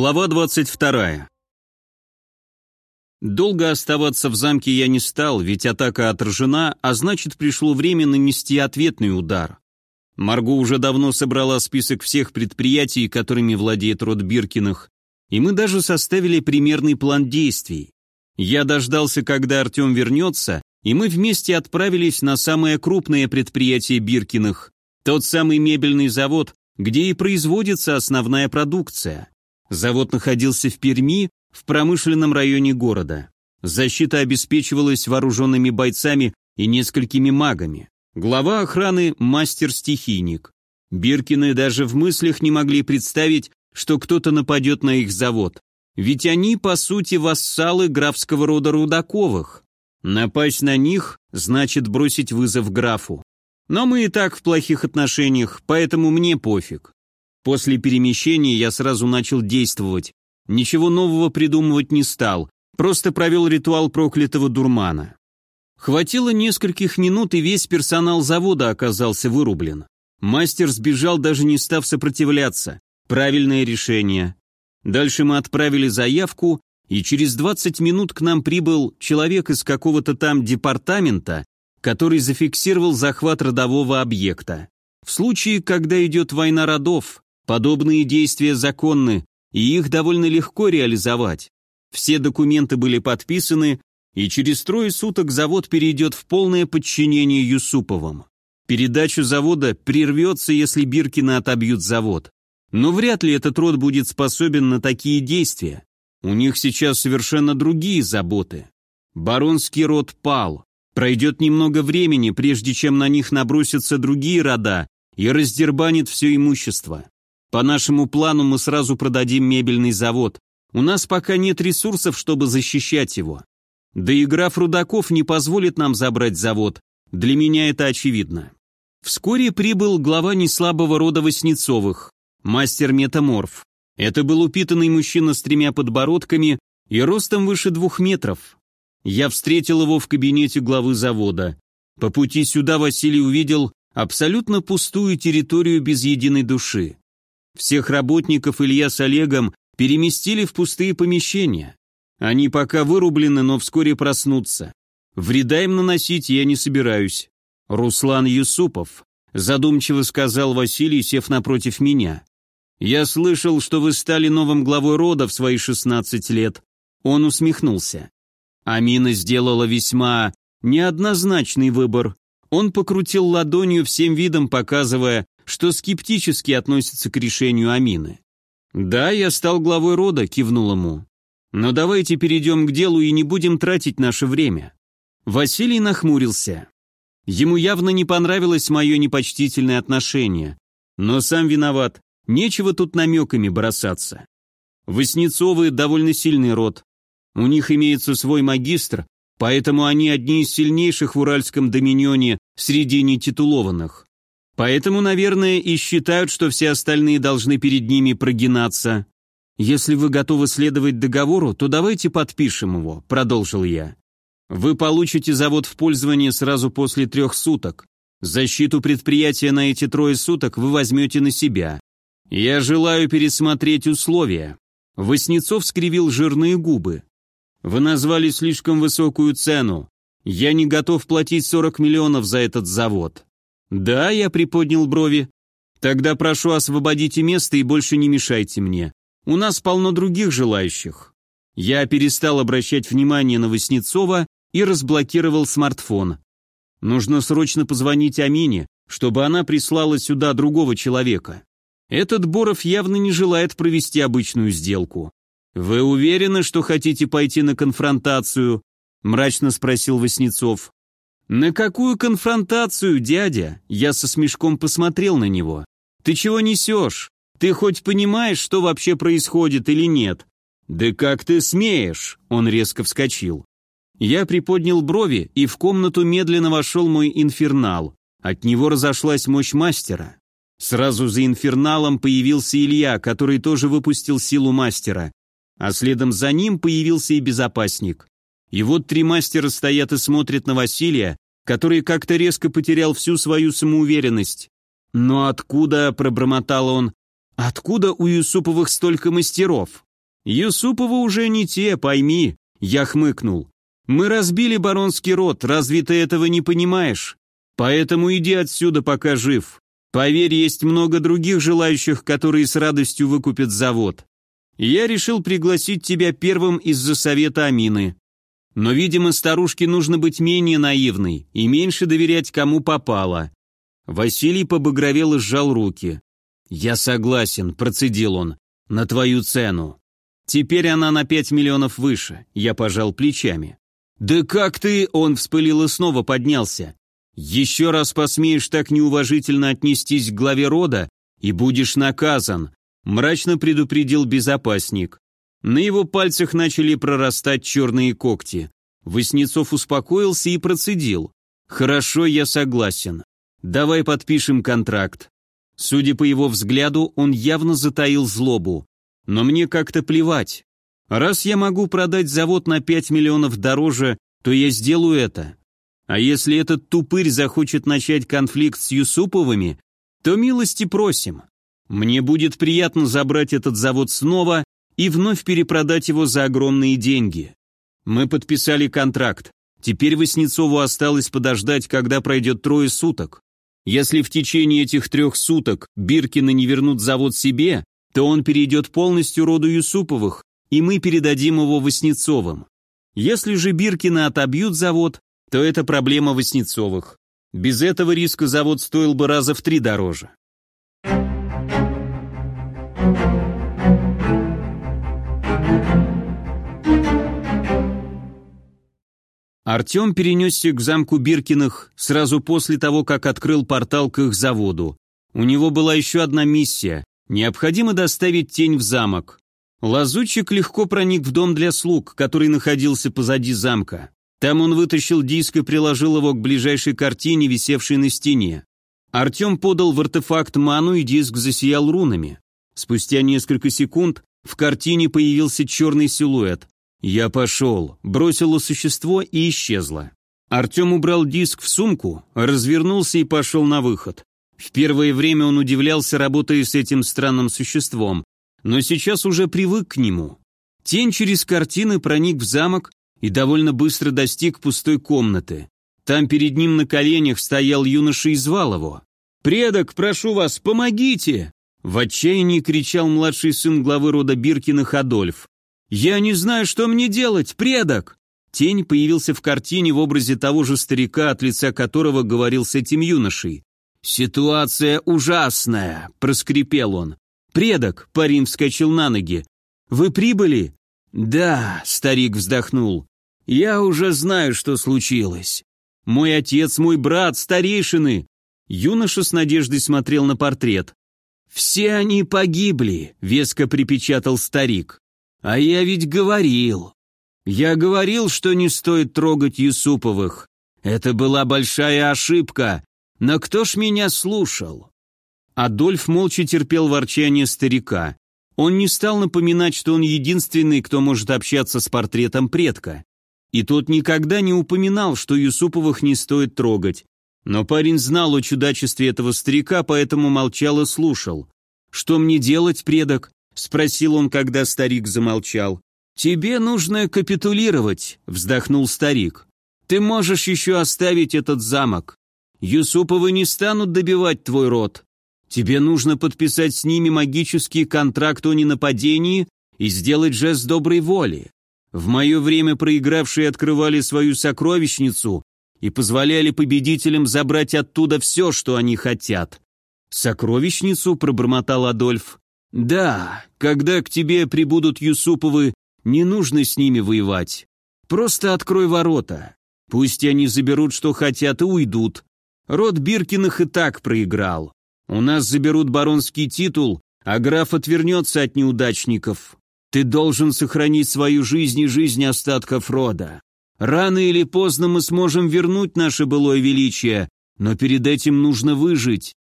Глава 22. Долго оставаться в замке я не стал, ведь атака отражена, а значит пришло время нанести ответный удар. Марго уже давно собрала список всех предприятий, которыми владеет род Биркиных, и мы даже составили примерный план действий. Я дождался, когда Артем вернется, и мы вместе отправились на самое крупное предприятие Биркиных, тот самый мебельный завод, где и производится основная продукция. Завод находился в Перми, в промышленном районе города. Защита обеспечивалась вооруженными бойцами и несколькими магами. Глава охраны – мастер-стихийник. Биркины даже в мыслях не могли представить, что кто-то нападет на их завод. Ведь они, по сути, вассалы графского рода Рудаковых. Напасть на них – значит бросить вызов графу. Но мы и так в плохих отношениях, поэтому мне пофиг. После перемещения я сразу начал действовать. Ничего нового придумывать не стал, просто провел ритуал проклятого дурмана. Хватило нескольких минут, и весь персонал завода оказался вырублен. Мастер сбежал, даже не став сопротивляться. Правильное решение. Дальше мы отправили заявку, и через 20 минут к нам прибыл человек из какого-то там департамента, который зафиксировал захват родового объекта. В случае, когда идет война родов, Подобные действия законны, и их довольно легко реализовать. Все документы были подписаны, и через трое суток завод перейдет в полное подчинение Юсуповым. Передача завода прервется, если Биркины отобьют завод. Но вряд ли этот род будет способен на такие действия. У них сейчас совершенно другие заботы. Баронский род пал. Пройдет немного времени, прежде чем на них набросятся другие рода и раздербанит все имущество. По нашему плану мы сразу продадим мебельный завод. У нас пока нет ресурсов, чтобы защищать его. Да и граф Рудаков не позволит нам забрать завод. Для меня это очевидно. Вскоре прибыл глава неслабого рода Васнецовых, мастер-метаморф. Это был упитанный мужчина с тремя подбородками и ростом выше двух метров. Я встретил его в кабинете главы завода. По пути сюда Василий увидел абсолютно пустую территорию без единой души. Всех работников Илья с Олегом переместили в пустые помещения. Они пока вырублены, но вскоре проснутся. Вреда им наносить я не собираюсь. Руслан Юсупов, задумчиво сказал Василий, сев напротив меня. Я слышал, что вы стали новым главой рода в свои 16 лет. Он усмехнулся. Амина сделала весьма неоднозначный выбор. Он покрутил ладонью всем видом, показывая, что скептически относится к решению Амины. «Да, я стал главой рода», — кивнул ему. «Но давайте перейдем к делу и не будем тратить наше время». Василий нахмурился. Ему явно не понравилось мое непочтительное отношение. Но сам виноват, нечего тут намеками бросаться. Воснецовы довольно сильный род. У них имеется свой магистр, поэтому они одни из сильнейших в Уральском доминионе среди нетитулованных. Поэтому, наверное, и считают, что все остальные должны перед ними прогинаться. Если вы готовы следовать договору, то давайте подпишем его, продолжил я. Вы получите завод в пользование сразу после трех суток. Защиту предприятия на эти трое суток вы возьмете на себя. Я желаю пересмотреть условия. Воснецов скривил жирные губы. Вы назвали слишком высокую цену. Я не готов платить 40 миллионов за этот завод. «Да», — я приподнял брови. «Тогда прошу освободите место и больше не мешайте мне. У нас полно других желающих». Я перестал обращать внимание на Васнецова и разблокировал смартфон. Нужно срочно позвонить Амине, чтобы она прислала сюда другого человека. Этот Боров явно не желает провести обычную сделку. «Вы уверены, что хотите пойти на конфронтацию?» – мрачно спросил Васнецов. «На какую конфронтацию, дядя?» Я со смешком посмотрел на него. «Ты чего несешь? Ты хоть понимаешь, что вообще происходит или нет?» «Да как ты смеешь?» Он резко вскочил. Я приподнял брови, и в комнату медленно вошел мой инфернал. От него разошлась мощь мастера. Сразу за инферналом появился Илья, который тоже выпустил силу мастера. А следом за ним появился и безопасник. И вот три мастера стоят и смотрят на Василия, который как-то резко потерял всю свою самоуверенность. «Но откуда?» – пробормотал он. «Откуда у Юсуповых столько мастеров? Юсуповы уже не те, пойми, я хмыкнул. Мы разбили баронский род, разве ты этого не понимаешь? Поэтому иди отсюда, пока жив. Поверь, есть много других желающих, которые с радостью выкупят завод. Я решил пригласить тебя первым из-за совета Амины. Но, видимо, старушке нужно быть менее наивной и меньше доверять кому попало. Василий побагровел и сжал руки. «Я согласен», — процедил он, — «на твою цену». Теперь она на пять миллионов выше, я пожал плечами. «Да как ты?» — он вспылил и снова поднялся. «Еще раз посмеешь так неуважительно отнестись к главе рода, и будешь наказан», — мрачно предупредил безопасник. На его пальцах начали прорастать черные когти. Воснецов успокоился и процедил. «Хорошо, я согласен. Давай подпишем контракт». Судя по его взгляду, он явно затаил злобу. Но мне как-то плевать. Раз я могу продать завод на 5 миллионов дороже, то я сделаю это. А если этот тупырь захочет начать конфликт с Юсуповыми, то милости просим. Мне будет приятно забрать этот завод снова и вновь перепродать его за огромные деньги. Мы подписали контракт. Теперь Васнецову осталось подождать, когда пройдет трое суток. Если в течение этих трех суток Биркины не вернут завод себе, то он перейдет полностью роду Юсуповых, и мы передадим его Васнецовым. Если же Биркины отобьют завод, то это проблема Васнецовых. Без этого риска завод стоил бы раза в три дороже. Артем перенесся к замку Биркиных сразу после того, как открыл портал к их заводу. У него была еще одна миссия Необходимо доставить тень в замок. Лазутчик легко проник в дом для слуг, который находился позади замка. Там он вытащил диск и приложил его к ближайшей картине, висевшей на стене. Артем подал в артефакт ману, и диск засиял рунами. Спустя несколько секунд в картине появился черный силуэт. «Я пошел», бросило существо и исчезло. Артем убрал диск в сумку, развернулся и пошел на выход. В первое время он удивлялся, работая с этим странным существом, но сейчас уже привык к нему. Тень через картины проник в замок и довольно быстро достиг пустой комнаты. Там перед ним на коленях стоял юноша и звал его. «Предок, прошу вас, помогите!» В отчаянии кричал младший сын главы рода Биркиных Адольф. «Я не знаю, что мне делать, предок!» Тень появился в картине в образе того же старика, от лица которого говорил с этим юношей. «Ситуация ужасная», — проскрипел он. «Предок», — парень вскочил на ноги. «Вы прибыли?» «Да», — старик вздохнул. «Я уже знаю, что случилось. Мой отец, мой брат, старейшины». Юноша с надеждой смотрел на портрет. «Все они погибли», — веско припечатал старик. «А я ведь говорил. Я говорил, что не стоит трогать Юсуповых. Это была большая ошибка, но кто ж меня слушал? Адольф молча терпел ворчание старика. Он не стал напоминать, что он единственный, кто может общаться с портретом предка. И тот никогда не упоминал, что Юсуповых не стоит трогать. Но парень знал о чудачестве этого старика, поэтому молчал и слушал. «Что мне делать, предок?» — спросил он, когда старик замолчал. «Тебе нужно капитулировать», — вздохнул старик. «Ты можешь еще оставить этот замок. Юсуповы не станут добивать твой род. Тебе нужно подписать с ними магический контракт о ненападении и сделать жест доброй воли. В мое время проигравшие открывали свою сокровищницу и позволяли победителям забрать оттуда все, что они хотят. «Сокровищницу?» — пробормотал Адольф. «Да, когда к тебе прибудут Юсуповы, не нужно с ними воевать. Просто открой ворота. Пусть они заберут, что хотят, и уйдут. Род Биркиных и так проиграл. У нас заберут баронский титул, а граф отвернется от неудачников. Ты должен сохранить свою жизнь и жизнь остатков рода. Рано или поздно мы сможем вернуть наше былое величие, но перед этим нужно выжить.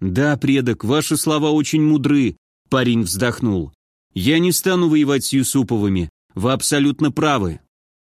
Да, предок, ваши слова очень мудры, парень вздохнул. Я не стану воевать с Юсуповыми, вы абсолютно правы.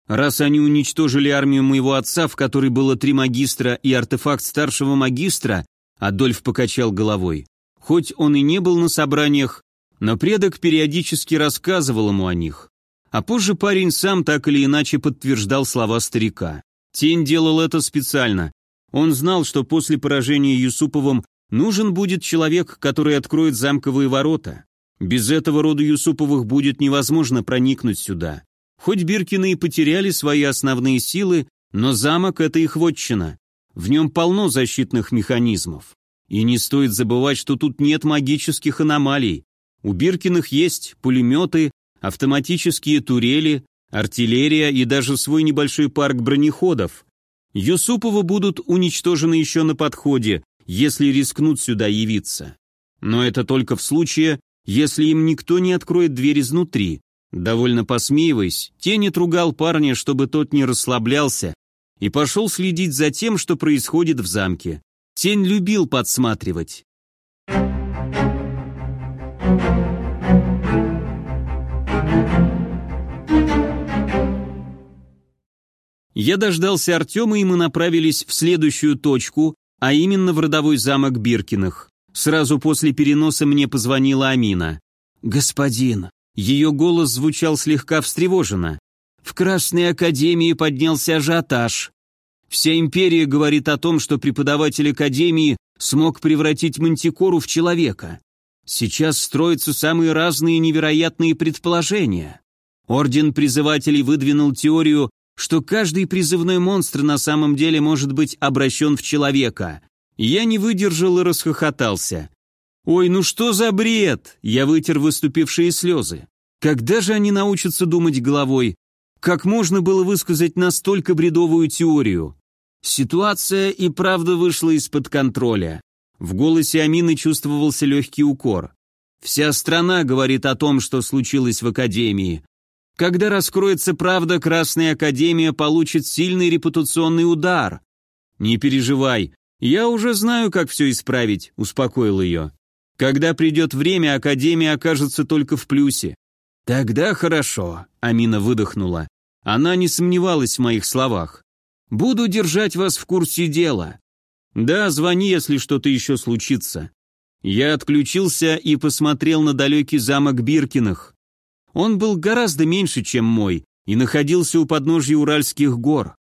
Раз они уничтожили армию моего отца, в которой было три магистра и артефакт старшего магистра, Адольф покачал головой. Хоть он и не был на собраниях, но предок периодически рассказывал ему о них. А позже парень сам так или иначе подтверждал слова старика. Тень делал это специально. Он знал, что после поражения Юсуповым нужен будет человек, который откроет замковые ворота. Без этого роду Юсуповых будет невозможно проникнуть сюда. Хоть Биркины и потеряли свои основные силы, но замок — это их вотчина. В нем полно защитных механизмов. И не стоит забывать, что тут нет магических аномалий. У Биркиных есть пулеметы, автоматические турели, артиллерия и даже свой небольшой парк бронеходов. Юсуповы будут уничтожены еще на подходе, если рискнут сюда явиться. Но это только в случае, если им никто не откроет дверь изнутри. Довольно посмеиваясь, тень отругал парня, чтобы тот не расслаблялся, и пошел следить за тем, что происходит в замке. Тень любил подсматривать. Я дождался Артема, и мы направились в следующую точку, а именно в родовой замок Биркиных. Сразу после переноса мне позвонила Амина. «Господин». Ее голос звучал слегка встревоженно. В Красной Академии поднялся ажиотаж. Вся империя говорит о том, что преподаватель Академии смог превратить Мантикору в человека. Сейчас строятся самые разные невероятные предположения. Орден призывателей выдвинул теорию, что каждый призывной монстр на самом деле может быть обращен в человека. Я не выдержал и расхохотался. «Ой, ну что за бред?» Я вытер выступившие слезы. Когда же они научатся думать головой? Как можно было высказать настолько бредовую теорию? Ситуация и правда вышла из-под контроля. В голосе Амины чувствовался легкий укор. Вся страна говорит о том, что случилось в Академии. Когда раскроется правда, Красная Академия получит сильный репутационный удар. Не переживай, я уже знаю, как все исправить, успокоил ее. Когда придет время, Академия окажется только в плюсе. Тогда хорошо, Амина выдохнула. Она не сомневалась в моих словах. Буду держать вас в курсе дела. Да, звони, если что-то еще случится. Я отключился и посмотрел на далекий замок Биркиных. Он был гораздо меньше, чем мой, и находился у подножья Уральских гор.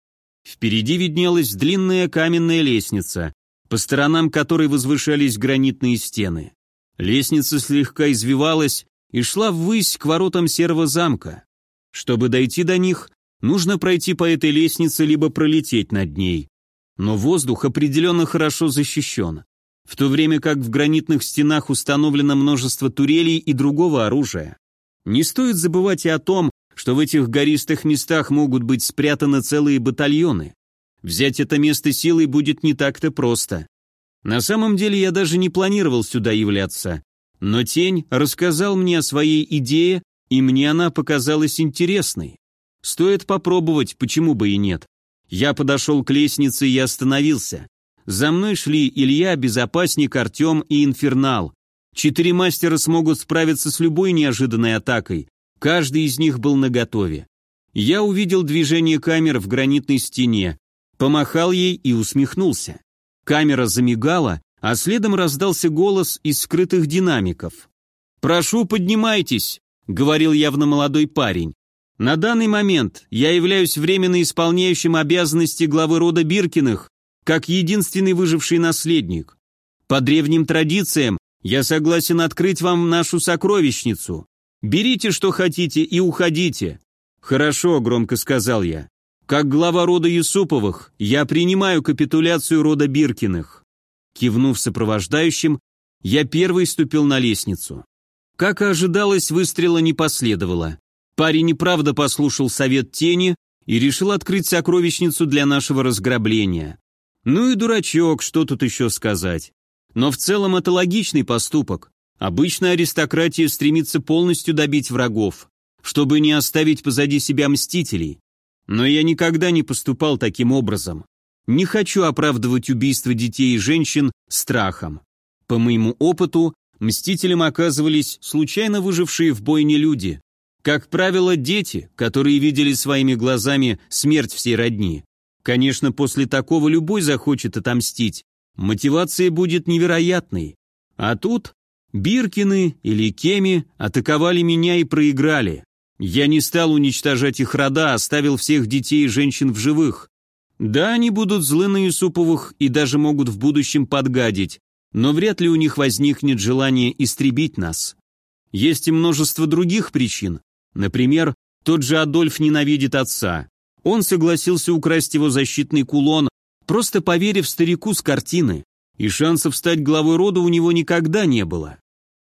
Впереди виднелась длинная каменная лестница, по сторонам которой возвышались гранитные стены. Лестница слегка извивалась и шла ввысь к воротам серого замка. Чтобы дойти до них, нужно пройти по этой лестнице либо пролететь над ней. Но воздух определенно хорошо защищен, в то время как в гранитных стенах установлено множество турелей и другого оружия. Не стоит забывать и о том, что в этих гористых местах могут быть спрятаны целые батальоны. Взять это место силой будет не так-то просто. На самом деле я даже не планировал сюда являться. Но тень рассказал мне о своей идее, и мне она показалась интересной. Стоит попробовать, почему бы и нет. Я подошел к лестнице и остановился. За мной шли Илья, Безопасник, Артем и Инфернал. Четыре мастера смогут справиться с любой неожиданной атакой. Каждый из них был наготове. Я увидел движение камер в гранитной стене, помахал ей и усмехнулся. Камера замигала, а следом раздался голос из скрытых динамиков. «Прошу, поднимайтесь», — говорил явно молодой парень. «На данный момент я являюсь временно исполняющим обязанности главы рода Биркиных, как единственный выживший наследник. По древним традициям я согласен открыть вам нашу сокровищницу. Берите, что хотите, и уходите». «Хорошо», — громко сказал я. Как глава рода Юсуповых, я принимаю капитуляцию рода Биркиных. Кивнув сопровождающим, я первый ступил на лестницу. Как и ожидалось, выстрела не последовало. Парень неправда послушал совет тени и решил открыть сокровищницу для нашего разграбления. Ну и дурачок, что тут еще сказать. Но в целом это логичный поступок. Обычно аристократия стремится полностью добить врагов, чтобы не оставить позади себя мстителей. Но я никогда не поступал таким образом. Не хочу оправдывать убийство детей и женщин страхом. По моему опыту, мстителем оказывались случайно выжившие в бойне люди. Как правило, дети, которые видели своими глазами смерть всей родни. Конечно, после такого любой захочет отомстить. Мотивация будет невероятной. А тут Биркины или Кеми атаковали меня и проиграли. Я не стал уничтожать их рода, оставил всех детей и женщин в живых. Да, они будут злы на Юсуповых и даже могут в будущем подгадить, но вряд ли у них возникнет желание истребить нас. Есть и множество других причин. Например, тот же Адольф ненавидит отца. Он согласился украсть его защитный кулон, просто поверив старику с картины, и шансов стать главой рода у него никогда не было.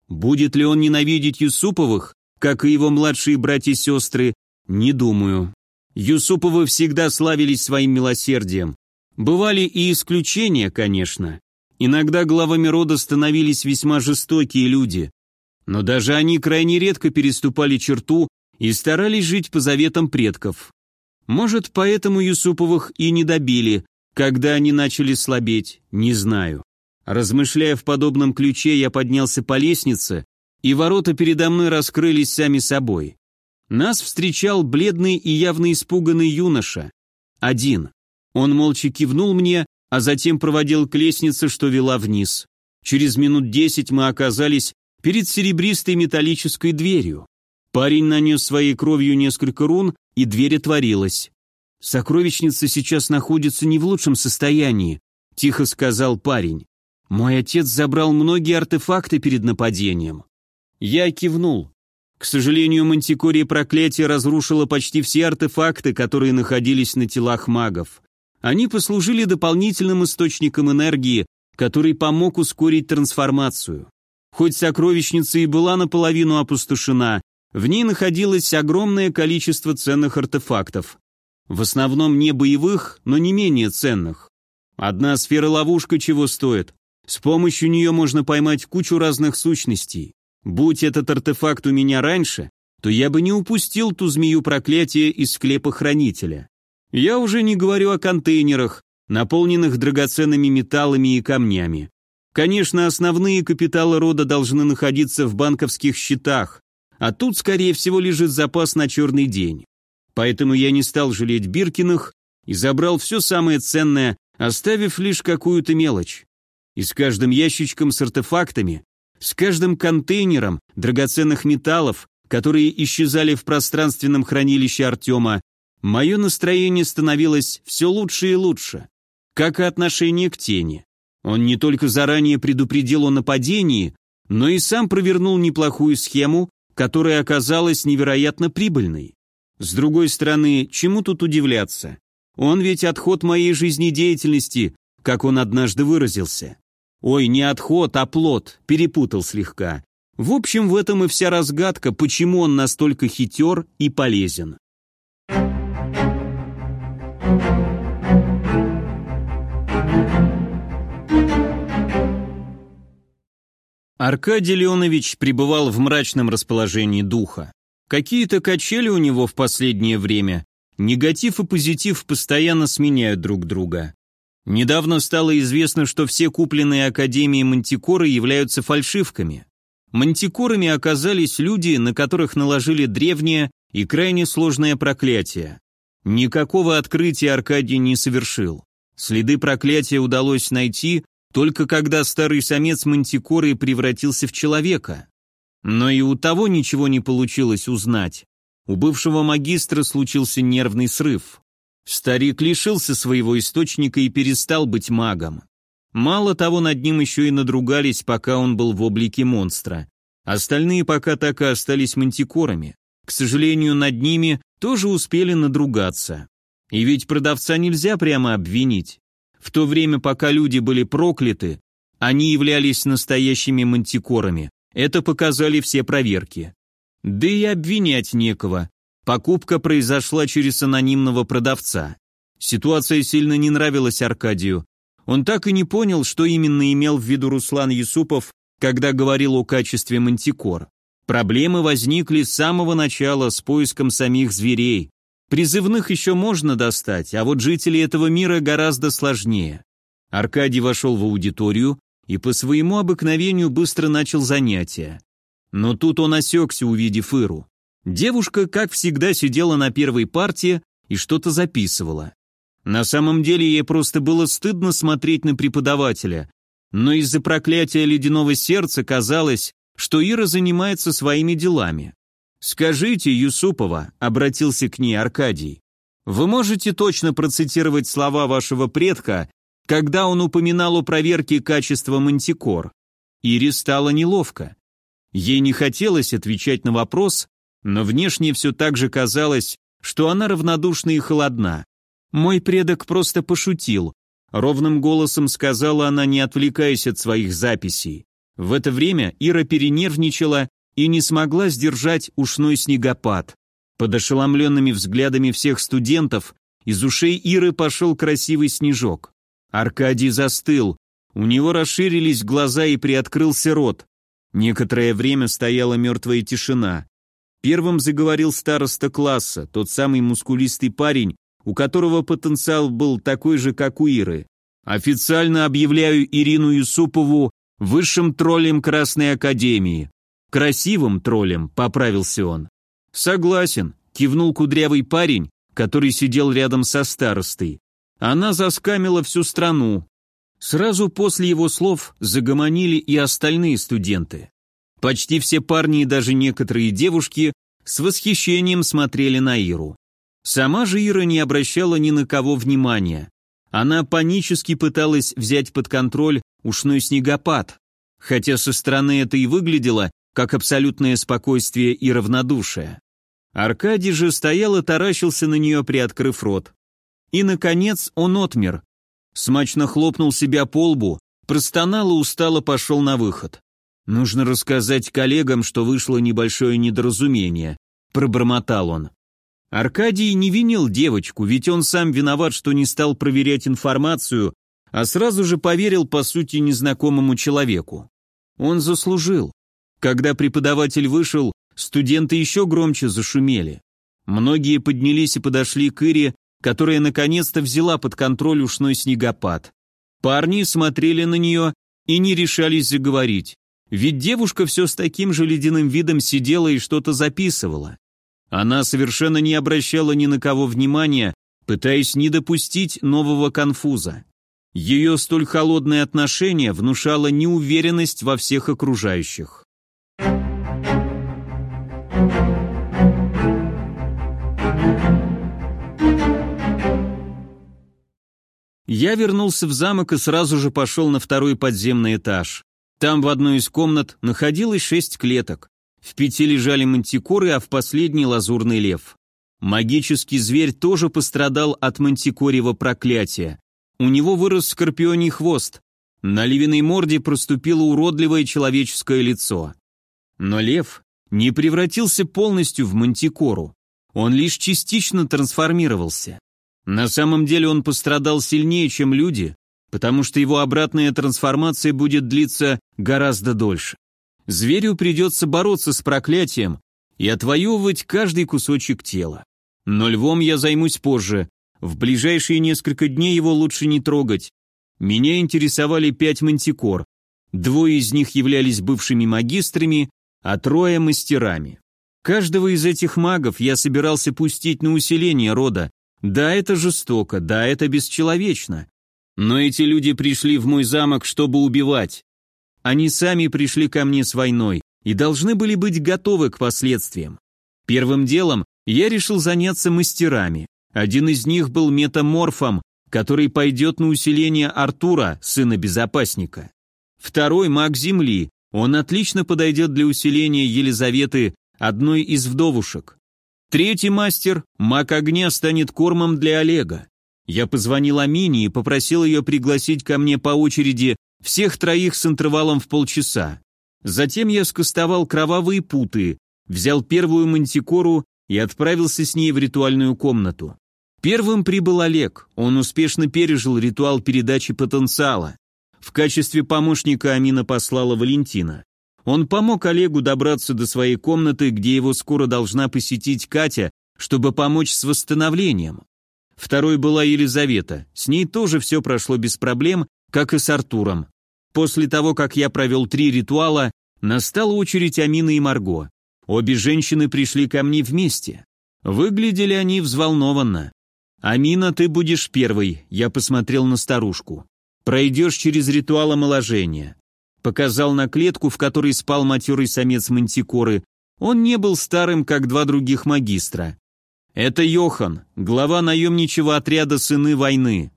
Будет ли он ненавидеть Юсуповых, как и его младшие братья и сестры, не думаю. Юсуповы всегда славились своим милосердием. Бывали и исключения, конечно. Иногда главами рода становились весьма жестокие люди. Но даже они крайне редко переступали черту и старались жить по заветам предков. Может, поэтому Юсуповых и не добили, когда они начали слабеть, не знаю. Размышляя в подобном ключе, я поднялся по лестнице, и ворота передо мной раскрылись сами собой. Нас встречал бледный и явно испуганный юноша. Один. Он молча кивнул мне, а затем проводил к лестнице, что вела вниз. Через минут десять мы оказались перед серебристой металлической дверью. Парень нанес своей кровью несколько рун, и дверь отворилась. «Сокровищница сейчас находится не в лучшем состоянии», — тихо сказал парень. «Мой отец забрал многие артефакты перед нападением». Я кивнул. К сожалению, мантикория проклятия разрушила почти все артефакты, которые находились на телах магов. Они послужили дополнительным источником энергии, который помог ускорить трансформацию. Хоть сокровищница и была наполовину опустошена, в ней находилось огромное количество ценных артефактов. В основном не боевых, но не менее ценных. Одна сфера-ловушка чего стоит. С помощью нее можно поймать кучу разных сущностей. Будь этот артефакт у меня раньше, то я бы не упустил ту змею проклятия из склепа хранителя. Я уже не говорю о контейнерах, наполненных драгоценными металлами и камнями. Конечно, основные капиталы рода должны находиться в банковских счетах, а тут, скорее всего, лежит запас на черный день. Поэтому я не стал жалеть Биркиных и забрал все самое ценное, оставив лишь какую-то мелочь. И с каждым ящичком с артефактами, с каждым контейнером драгоценных металлов, которые исчезали в пространственном хранилище Артема, мое настроение становилось все лучше и лучше, как и отношение к тени. Он не только заранее предупредил о нападении, но и сам провернул неплохую схему, которая оказалась невероятно прибыльной. С другой стороны, чему тут удивляться? Он ведь отход моей жизнедеятельности, как он однажды выразился. Ой, не отход, а плод, перепутал слегка. В общем, в этом и вся разгадка, почему он настолько хитер и полезен. Аркадий Леонович пребывал в мрачном расположении духа. Какие-то качели у него в последнее время. Негатив и позитив постоянно сменяют друг друга. Недавно стало известно, что все купленные Академией мантикоры являются фальшивками. Мантикорами оказались люди, на которых наложили древнее и крайне сложное проклятие. Никакого открытия Аркадий не совершил. Следы проклятия удалось найти только когда старый самец мантикоры превратился в человека. Но и у того ничего не получилось узнать. У бывшего магистра случился нервный срыв. Старик лишился своего источника и перестал быть магом. Мало того, над ним еще и надругались, пока он был в облике монстра. Остальные пока так и остались мантикорами. К сожалению, над ними тоже успели надругаться. И ведь продавца нельзя прямо обвинить. В то время, пока люди были прокляты, они являлись настоящими мантикорами. Это показали все проверки. Да и обвинять некого. Покупка произошла через анонимного продавца. Ситуация сильно не нравилась Аркадию. Он так и не понял, что именно имел в виду Руслан Юсупов, когда говорил о качестве мантикор. Проблемы возникли с самого начала с поиском самих зверей, Призывных еще можно достать, а вот жители этого мира гораздо сложнее. Аркадий вошел в аудиторию и по своему обыкновению быстро начал занятия. Но тут он осекся, увидев Иру. Девушка, как всегда, сидела на первой партии и что-то записывала. На самом деле ей просто было стыдно смотреть на преподавателя, но из-за проклятия ледяного сердца казалось, что Ира занимается своими делами. «Скажите, Юсупова», — обратился к ней Аркадий, «вы можете точно процитировать слова вашего предка, когда он упоминал о проверке качества мантикор?» Ире стало неловко. Ей не хотелось отвечать на вопрос, но внешне все так же казалось, что она равнодушна и холодна. «Мой предок просто пошутил», — ровным голосом сказала она, не отвлекаясь от своих записей. В это время Ира перенервничала и не смогла сдержать ушной снегопад. Под ошеломленными взглядами всех студентов из ушей Иры пошел красивый снежок. Аркадий застыл, у него расширились глаза и приоткрылся рот. Некоторое время стояла мертвая тишина. Первым заговорил староста класса, тот самый мускулистый парень, у которого потенциал был такой же, как у Иры. Официально объявляю Ирину Юсупову высшим троллем Красной Академии. Красивым троллем, поправился он. Согласен, кивнул кудрявый парень, который сидел рядом со старостой. Она заскамила всю страну. Сразу после его слов загомонили и остальные студенты. Почти все парни и даже некоторые девушки с восхищением смотрели на Иру. Сама же Ира не обращала ни на кого внимания. Она панически пыталась взять под контроль ушной снегопад, хотя со стороны это и выглядело как абсолютное спокойствие и равнодушие. Аркадий же стоял и таращился на нее, приоткрыв рот. И, наконец, он отмер. Смачно хлопнул себя по лбу, простонал и устало пошел на выход. «Нужно рассказать коллегам, что вышло небольшое недоразумение», — пробормотал он. Аркадий не винил девочку, ведь он сам виноват, что не стал проверять информацию, а сразу же поверил, по сути, незнакомому человеку. Он заслужил. Когда преподаватель вышел, студенты еще громче зашумели. Многие поднялись и подошли к Ире, которая наконец-то взяла под контроль ушной снегопад. Парни смотрели на нее и не решались заговорить, ведь девушка все с таким же ледяным видом сидела и что-то записывала. Она совершенно не обращала ни на кого внимания, пытаясь не допустить нового конфуза. Ее столь холодное отношение внушало неуверенность во всех окружающих. Я вернулся в замок и сразу же пошел на второй подземный этаж. Там в одной из комнат находилось шесть клеток. В пяти лежали мантикоры, а в последней лазурный лев. Магический зверь тоже пострадал от мантикорьего проклятия. У него вырос скорпионий хвост. На львиной морде проступило уродливое человеческое лицо. Но лев не превратился полностью в мантикору. Он лишь частично трансформировался. На самом деле он пострадал сильнее, чем люди, потому что его обратная трансформация будет длиться гораздо дольше. Зверю придется бороться с проклятием и отвоевывать каждый кусочек тела. Но львом я займусь позже. В ближайшие несколько дней его лучше не трогать. Меня интересовали пять мантикор. Двое из них являлись бывшими магистрами, а трое мастерами. Каждого из этих магов я собирался пустить на усиление рода. Да, это жестоко, да, это бесчеловечно. Но эти люди пришли в мой замок, чтобы убивать. Они сами пришли ко мне с войной и должны были быть готовы к последствиям. Первым делом я решил заняться мастерами. Один из них был метаморфом, который пойдет на усиление Артура, сына безопасника. Второй – маг Земли, он отлично подойдет для усиления Елизаветы, одной из вдовушек. Третий мастер, маг огня, станет кормом для Олега. Я позвонил Амине и попросил ее пригласить ко мне по очереди всех троих с интервалом в полчаса. Затем я скостовал кровавые путы, взял первую мантикору и отправился с ней в ритуальную комнату. Первым прибыл Олег, он успешно пережил ритуал передачи потенциала. В качестве помощника Амина послала Валентина. Он помог Олегу добраться до своей комнаты, где его скоро должна посетить Катя, чтобы помочь с восстановлением. Второй была Елизавета, с ней тоже все прошло без проблем, как и с Артуром. После того, как я провел три ритуала, настала очередь Амины и Марго. Обе женщины пришли ко мне вместе. Выглядели они взволнованно. «Амина, ты будешь первой», — я посмотрел на старушку. «Пройдешь через ритуал омоложения. Показал на клетку, в которой спал матерый самец мантикоры. Он не был старым, как два других магистра. Это Йохан, глава наемничего отряда «Сыны войны».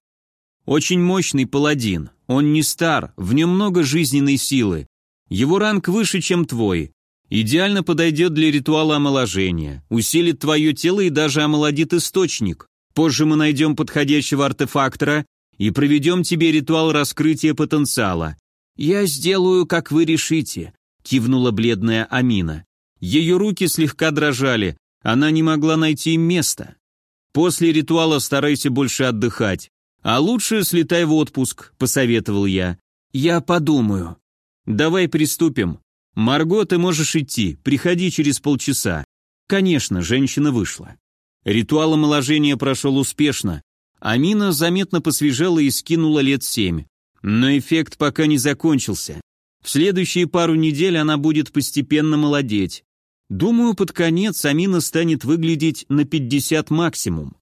Очень мощный паладин. Он не стар, в нем много жизненной силы. Его ранг выше, чем твой. Идеально подойдет для ритуала омоложения, усилит твое тело и даже омолодит источник. Позже мы найдем подходящего артефактора и проведем тебе ритуал раскрытия потенциала. Я сделаю, как вы решите», — кивнула бледная Амина. Ее руки слегка дрожали, она не могла найти им места. «После ритуала старайся больше отдыхать, а лучше слетай в отпуск», — посоветовал я. «Я подумаю». «Давай приступим. «Марго, ты можешь идти, приходи через полчаса». Конечно, женщина вышла. Ритуал омоложения прошел успешно. Амина заметно посвежела и скинула лет семь. Но эффект пока не закончился. В следующие пару недель она будет постепенно молодеть. Думаю, под конец Амина станет выглядеть на 50 максимум.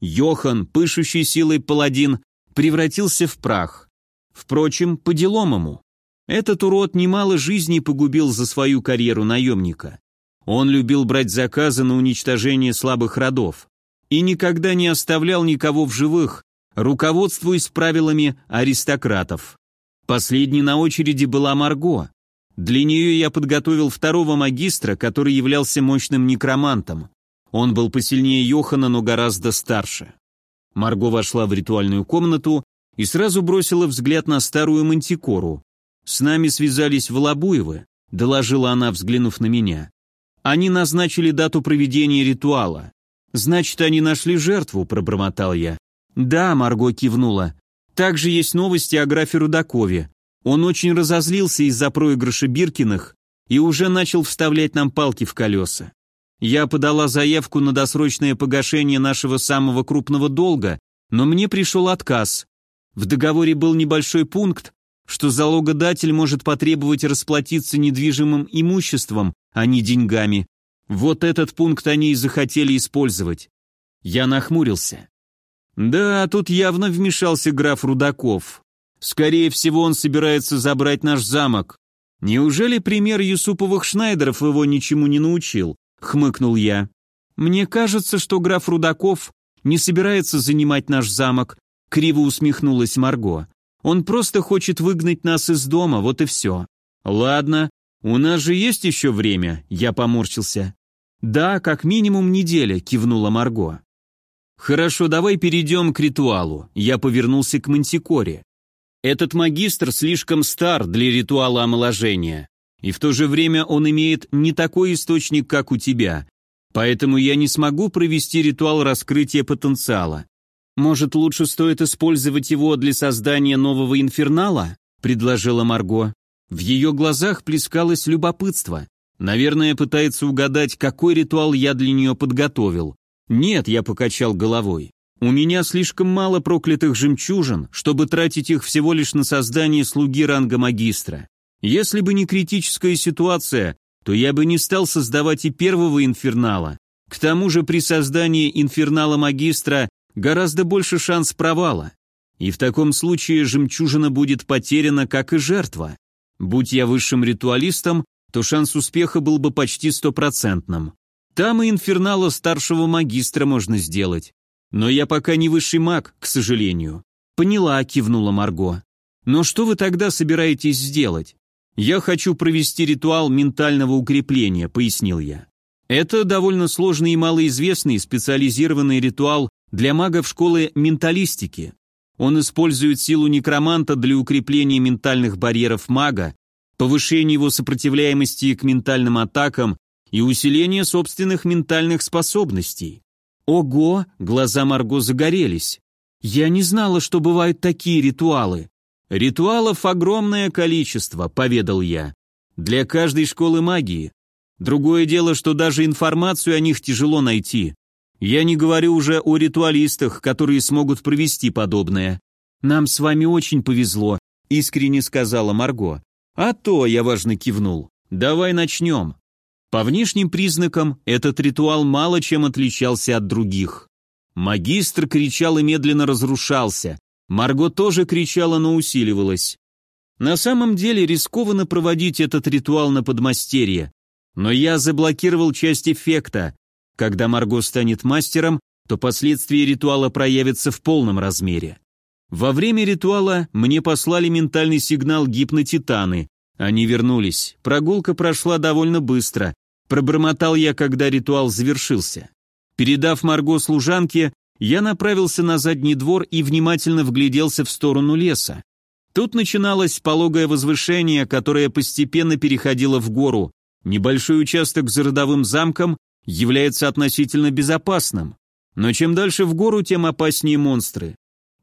Йохан, пышущий силой паладин, превратился в прах. Впрочем, по делам. Этот урод немало жизней погубил за свою карьеру наемника. Он любил брать заказы на уничтожение слабых родов и никогда не оставлял никого в живых, руководствуясь правилами аристократов. Последней на очереди была Марго. Для нее я подготовил второго магистра, который являлся мощным некромантом. Он был посильнее Йохана, но гораздо старше. Марго вошла в ритуальную комнату и сразу бросила взгляд на старую мантикору. «С нами связались Волобуевы», — доложила она, взглянув на меня. «Они назначили дату проведения ритуала». «Значит, они нашли жертву», — пробормотал я. «Да», — Марго кивнула. «Также есть новости о графе Рудакове. Он очень разозлился из-за проигрыша Биркиных и уже начал вставлять нам палки в колеса. Я подала заявку на досрочное погашение нашего самого крупного долга, но мне пришел отказ. В договоре был небольшой пункт, что залогодатель может потребовать расплатиться недвижимым имуществом, а не деньгами. Вот этот пункт они и захотели использовать. Я нахмурился. Да, тут явно вмешался граф Рудаков. Скорее всего, он собирается забрать наш замок. Неужели пример Юсуповых Шнайдеров его ничему не научил? Хмыкнул я. Мне кажется, что граф Рудаков не собирается занимать наш замок, криво усмехнулась Марго. Он просто хочет выгнать нас из дома, вот и все. Ладно, у нас же есть еще время, я поморщился. Да, как минимум неделя, кивнула Марго. Хорошо, давай перейдем к ритуалу. Я повернулся к Мантикоре. Этот магистр слишком стар для ритуала омоложения, и в то же время он имеет не такой источник, как у тебя, поэтому я не смогу провести ритуал раскрытия потенциала. «Может, лучше стоит использовать его для создания нового инфернала?» — предложила Марго. В ее глазах плескалось любопытство. Наверное, пытается угадать, какой ритуал я для нее подготовил. «Нет», — я покачал головой. «У меня слишком мало проклятых жемчужин, чтобы тратить их всего лишь на создание слуги ранга магистра. Если бы не критическая ситуация, то я бы не стал создавать и первого инфернала. К тому же при создании инфернала магистра гораздо больше шанс провала. И в таком случае жемчужина будет потеряна, как и жертва. Будь я высшим ритуалистом, то шанс успеха был бы почти стопроцентным. Там и инфернала старшего магистра можно сделать. Но я пока не высший маг, к сожалению. Поняла, кивнула Марго. Но что вы тогда собираетесь сделать? Я хочу провести ритуал ментального укрепления, пояснил я. Это довольно сложный и малоизвестный специализированный ритуал для магов школы менталистики. Он использует силу некроманта для укрепления ментальных барьеров мага, повышения его сопротивляемости к ментальным атакам и усиления собственных ментальных способностей. Ого, глаза Марго загорелись. Я не знала, что бывают такие ритуалы. Ритуалов огромное количество, поведал я. Для каждой школы магии. Другое дело, что даже информацию о них тяжело найти. Я не говорю уже о ритуалистах, которые смогут провести подобное. Нам с вами очень повезло, искренне сказала Марго. А то, я важно кивнул. Давай начнем. По внешним признакам этот ритуал мало чем отличался от других. Магистр кричал и медленно разрушался. Марго тоже кричала, но усиливалась. На самом деле рискованно проводить этот ритуал на подмастерье, но я заблокировал часть эффекта. Когда Марго станет мастером, то последствия ритуала проявятся в полном размере. Во время ритуала мне послали ментальный сигнал гипнотитаны. Они вернулись. Прогулка прошла довольно быстро. Пробормотал я, когда ритуал завершился. Передав Марго служанке, я направился на задний двор и внимательно вгляделся в сторону леса. Тут начиналось пологое возвышение, которое постепенно переходило в гору. Небольшой участок за родовым замком является относительно безопасным. Но чем дальше в гору, тем опаснее монстры.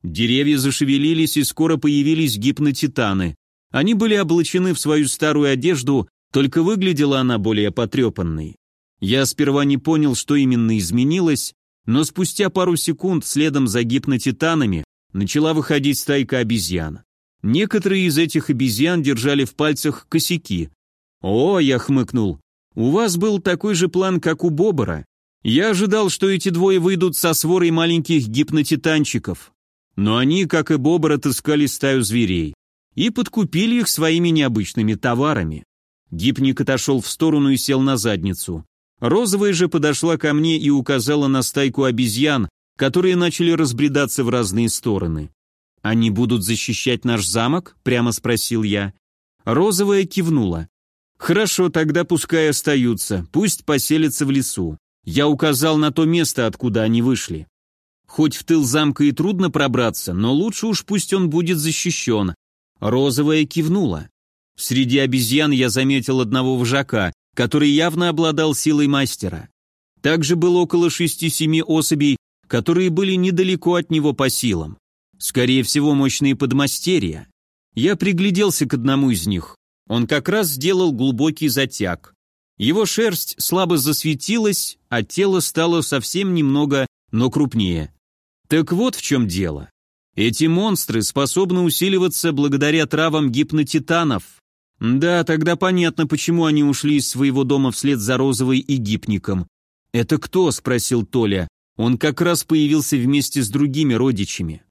Деревья зашевелились, и скоро появились гипнотитаны. Они были облачены в свою старую одежду, только выглядела она более потрепанной. Я сперва не понял, что именно изменилось, но спустя пару секунд следом за гипнотитанами начала выходить стайка обезьян. Некоторые из этих обезьян держали в пальцах косяки. «О», — я хмыкнул, — «у вас был такой же план, как у Бобора. Я ожидал, что эти двое выйдут со сворой маленьких гипнотитанчиков. Но они, как и Бобор, отыскали стаю зверей и подкупили их своими необычными товарами. Гипник отошел в сторону и сел на задницу. Розовая же подошла ко мне и указала на стайку обезьян, которые начали разбредаться в разные стороны. «Они будут защищать наш замок?» – прямо спросил я. Розовая кивнула. «Хорошо, тогда пускай остаются, пусть поселятся в лесу. Я указал на то место, откуда они вышли. Хоть в тыл замка и трудно пробраться, но лучше уж пусть он будет защищен». Розовая кивнула. Среди обезьян я заметил одного вожака, который явно обладал силой мастера. Также было около шести-семи особей, которые были недалеко от него по силам. Скорее всего, мощные подмастерья. Я пригляделся к одному из них. Он как раз сделал глубокий затяг. Его шерсть слабо засветилась, а тело стало совсем немного, но крупнее. Так вот в чем дело. Эти монстры способны усиливаться благодаря травам гипнотитанов. Да, тогда понятно, почему они ушли из своего дома вслед за Розовой и гипником. «Это кто?» – спросил Толя. Он как раз появился вместе с другими родичами.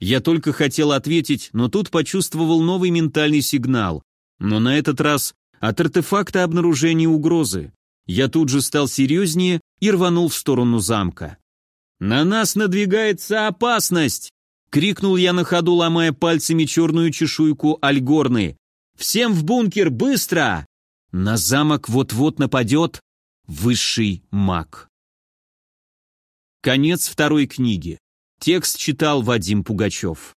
Я только хотел ответить, но тут почувствовал новый ментальный сигнал. Но на этот раз от артефакта обнаружения угрозы. Я тут же стал серьезнее и рванул в сторону замка. «На нас надвигается опасность!» — крикнул я на ходу, ломая пальцами черную чешуйку Альгорны. «Всем в бункер, быстро!» На замок вот-вот нападет высший маг. Конец второй книги. Текст читал Вадим Пугачев.